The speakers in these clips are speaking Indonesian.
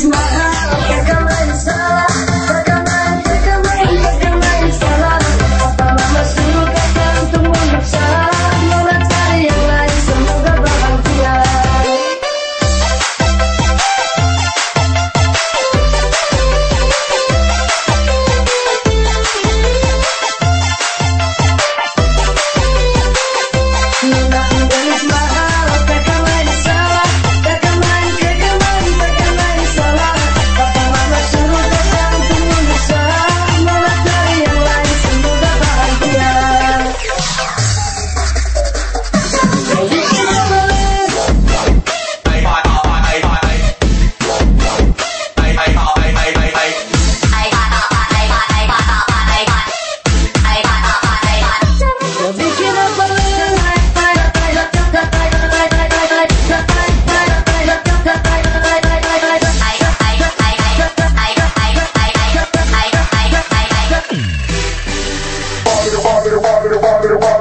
It's not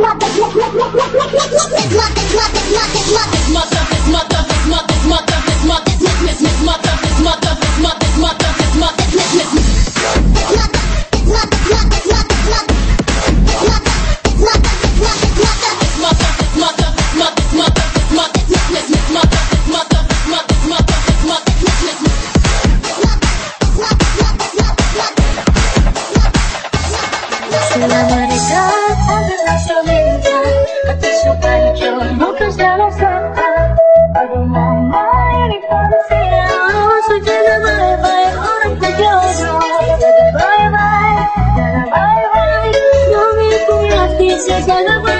Lá, lá, lá, lá, lá, lá. Sẽ.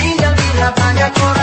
Tinggal di lapangan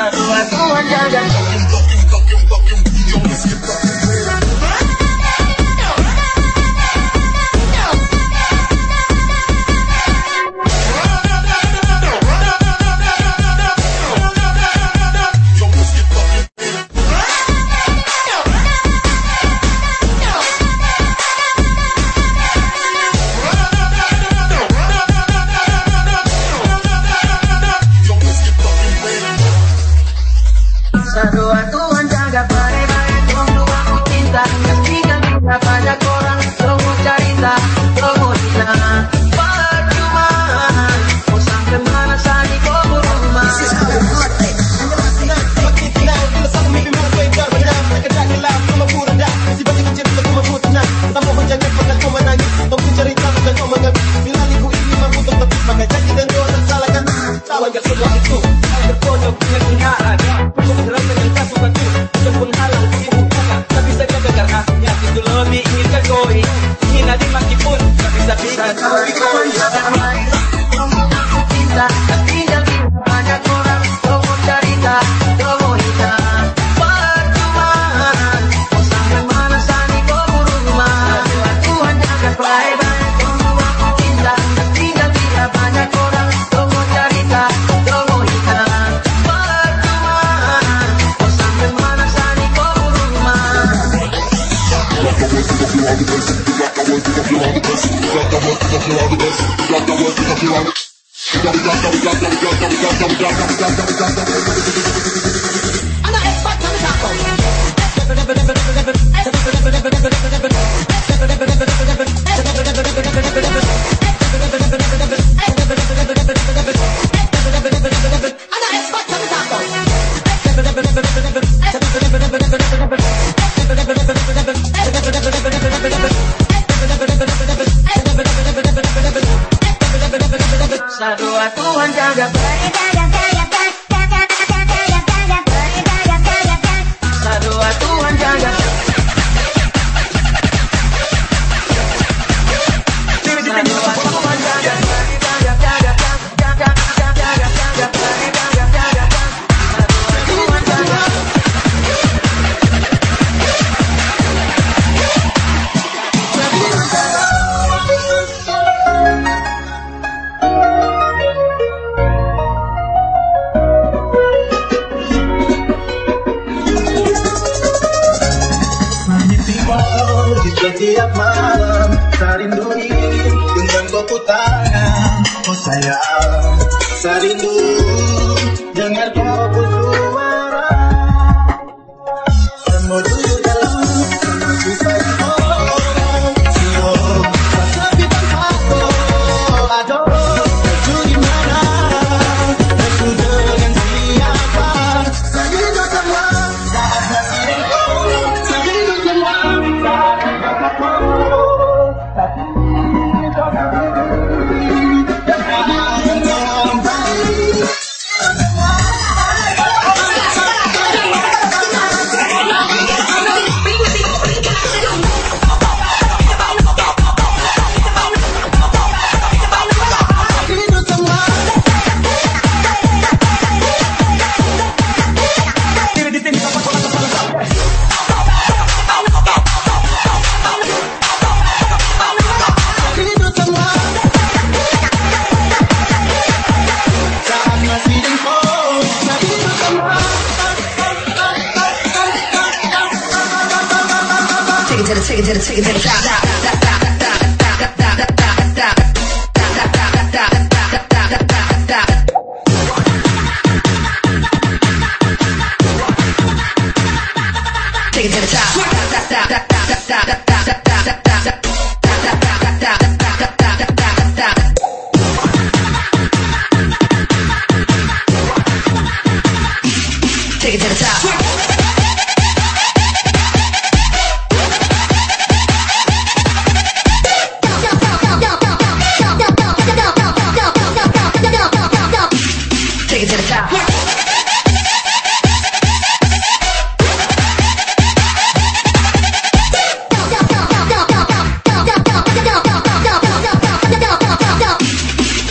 Ya no vas. I'm not expert, I'm a. I got Setiap malam saya rindui dengan kopu tangan. Oh sayang Saya rindu dengar kopu suara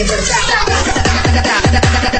It to the top.